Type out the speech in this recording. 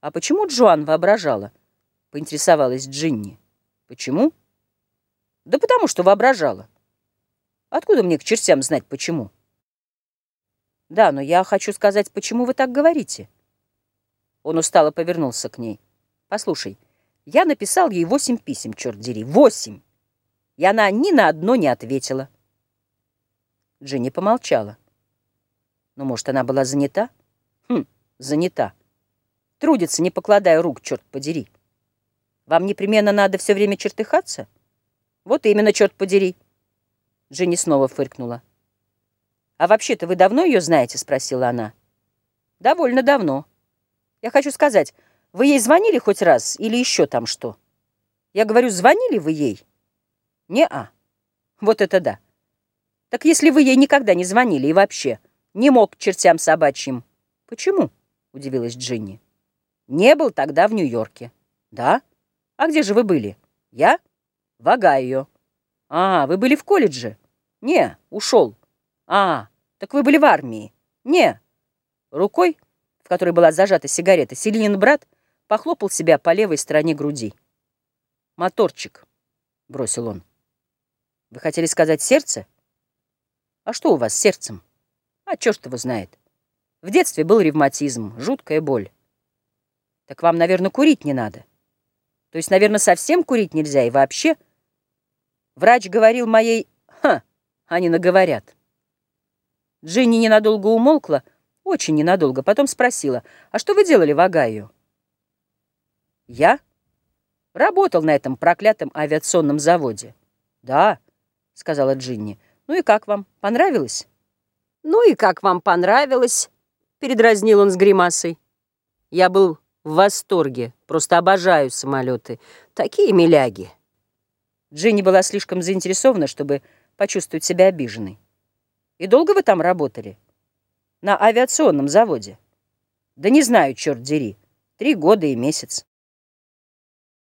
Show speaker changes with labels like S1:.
S1: А почему Джоан воображала? Поинтересовалась Джинни. Почему? Да потому что воображала. Откуда мне к чертям знать, почему? Да, но я хочу сказать, почему вы так говорите? Он устало повернулся к ней. Послушай, я написал ей восемь писем, черт дери, восемь. И она ни на одно не ответила. Джинни помолчала. Ну, может, она была занята? Хм, занята. Трудится, не покладая рук, черт подери. Вам непременно надо все время чертыхаться? Вот именно, черт подери. Джинни снова фыркнула. «А вообще-то вы давно ее знаете?» — спросила она. «Довольно давно. Я хочу сказать, вы ей звонили хоть раз или еще там что?» «Я говорю, звонили вы ей?» «Не-а. Вот это да. Так если вы ей никогда не звонили и вообще не мог к чертям собачьим, почему?» — удивилась Джинни. Не был тогда в Нью-Йорке. Да? А где же вы были? Я? В Огайо. А, вы были в колледже? Не, ушел. А, так вы были в армии? Не. Рукой, в которой была зажата сигарета, Селинин брат похлопал себя по левой стороне груди. Моторчик, бросил он. Вы хотели сказать сердце? А что у вас с сердцем? А черт его знает. В детстве был ревматизм, жуткая боль. Так вам, наверное, курить не надо. То есть, наверное, совсем курить нельзя и вообще. Врач говорил моей... Ха, они наговорят. Джинни ненадолго умолкла, очень ненадолго, потом спросила, а что вы делали в Огайо? Я работал на этом проклятом авиационном заводе. Да, сказала Джинни. Ну и как вам, понравилось? Ну и как вам понравилось? Передразнил он с гримасой. Я был в восторге. Просто обожаю самолеты. Такие миляги. Джинни была слишком заинтересована, чтобы почувствовать себя обиженной. И долго вы там работали? На авиационном заводе? Да не знаю, черт дери. Три года и месяц.